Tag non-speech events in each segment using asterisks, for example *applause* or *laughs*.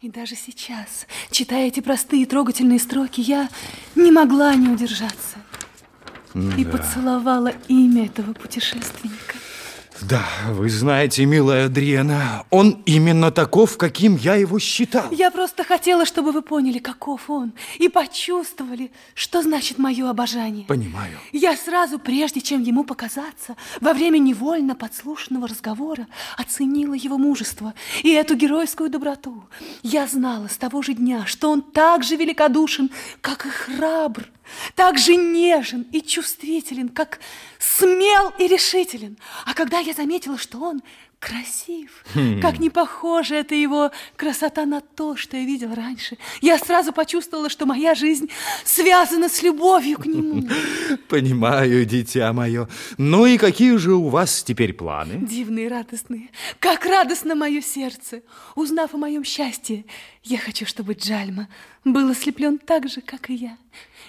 И даже сейчас, читая эти простые трогательные строки, я не могла не удержаться. Да. И поцеловала имя этого путешественника. Да, вы знаете, милая Адриена, он именно таков, каким я его считал. Я просто хотела, чтобы вы поняли, каков он, и почувствовали, что значит мое обожание. Понимаю. Я сразу, прежде чем ему показаться, во время невольно подслушанного разговора оценила его мужество и эту геройскую доброту. Я знала с того же дня, что он так же великодушен, как и храбр так же нежен и чувствителен, как смел и решителен. А когда я заметила, что он красив, хм. как не похожа эта его красота на то, что я видела раньше, я сразу почувствовала, что моя жизнь связана с любовью к нему. *laughs* Понимаю, дитя мое. Ну и какие же у вас теперь планы? Дивные, радостные. Как радостно мое сердце. Узнав о моем счастье, я хочу, чтобы Джальма был ослеплен так же, как и я.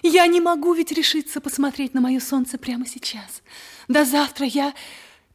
Я не могу ведь решиться посмотреть на мое солнце прямо сейчас. До завтра я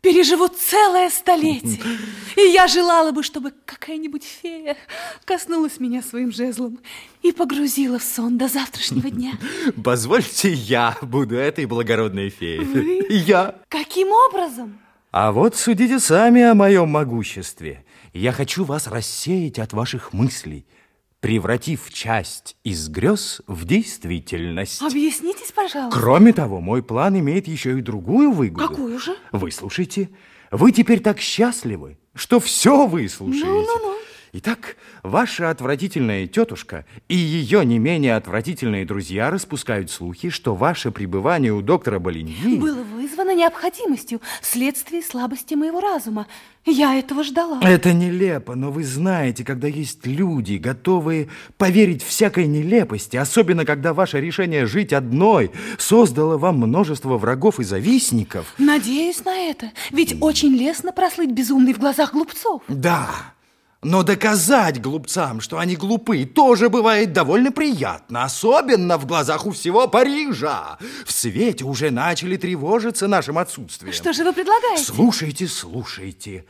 переживу целое столетие. *laughs* И я желала бы, чтобы какая-нибудь фея коснулась меня своим жезлом и погрузила в сон до завтрашнего дня. *laughs* Позвольте, я буду этой благородной феей. Вы? *laughs* Я. Каким образом? А вот судите сами о моем могуществе. Я хочу вас рассеять от ваших мыслей – превратив часть из грез в действительность. Объяснитесь, пожалуйста. Кроме того, мой план имеет еще и другую выгоду. Какую же? Выслушайте. Вы теперь так счастливы, что все выслушаете. Ну, ну, ну. Итак, ваша отвратительная тетушка и ее не менее отвратительные друзья распускают слухи, что ваше пребывание у доктора Болиньи... Было вызвано необходимостью, вследствие слабости моего разума. Я этого ждала. Это нелепо, но вы знаете, когда есть люди, готовые поверить всякой нелепости, особенно когда ваше решение жить одной создало вам множество врагов и завистников. Надеюсь на это, ведь очень лестно прослыть безумный в глазах глупцов. Да, но доказать глупцам, что они глупы, тоже бывает довольно приятно, особенно в глазах у всего Парижа. В свете уже начали тревожиться нашим отсутствием. Что же вы предлагаете? Слушайте, слушайте.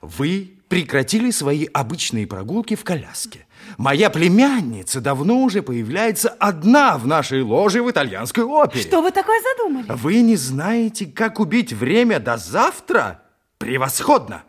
Вы прекратили свои обычные прогулки в коляске. Моя племянница давно уже появляется одна в нашей ложе в итальянской опере. Что вы такое задумали? Вы не знаете, как убить время до завтра? Превосходно!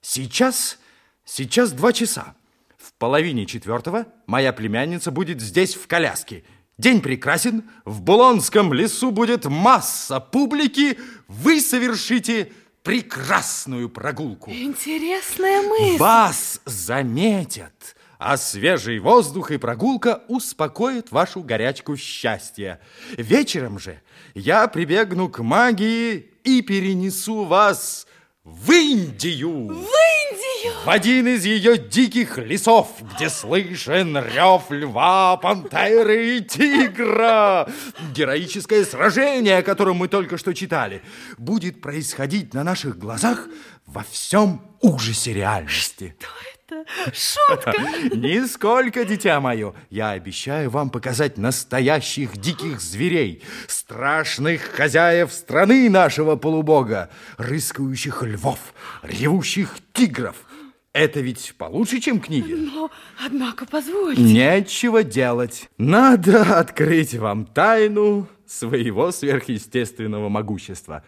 Сейчас Сейчас два часа. В половине четвертого моя племянница будет здесь в коляске. День прекрасен, в Булонском лесу будет масса публики. Вы совершите прекрасную прогулку. Интересная мысль. Вас заметят, а свежий воздух и прогулка успокоят вашу горячку счастья. Вечером же я прибегну к магии и перенесу вас в Индию. В Индию? В один из ее диких лесов, где слышен рев льва, пантеры и тигра. Героическое сражение, о котором мы только что читали, будет происходить на наших глазах во всем ужасе реальности. Что это? Шутка. *laughs* Нисколько, дитя мое. Я обещаю вам показать настоящих диких зверей, страшных хозяев страны нашего полубога, рыскающих львов, ревущих тигров. Это ведь получше, чем книги. Но, однако, позвольте. Нечего делать. Надо открыть вам тайну своего сверхъестественного могущества.